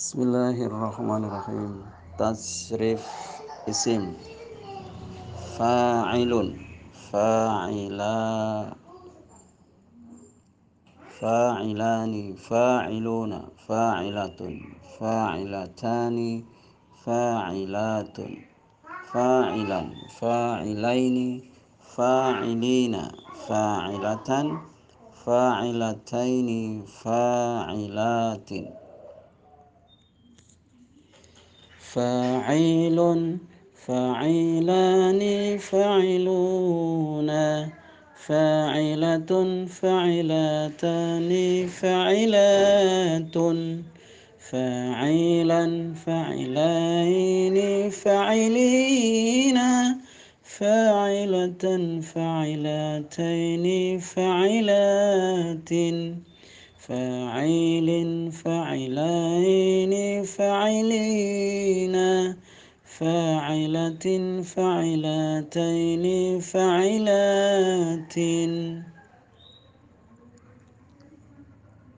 بسم الله الرحمن الرحيم تصريف اسم فاعل فاعلا فاعلان فاعلون فاعلة فاعلتان فاعلات فاعلا فاعلين فاعلين فاعلة فاعلتين فاعلات فاعل فاعلان فاعلون فاعلة فاعلتان فاعلات فاعلا فاعلين فاعلين فاعلة فاعلتين فاعلات فاعل فاعلين فاعلين فاعلة فاعلتين فاعلات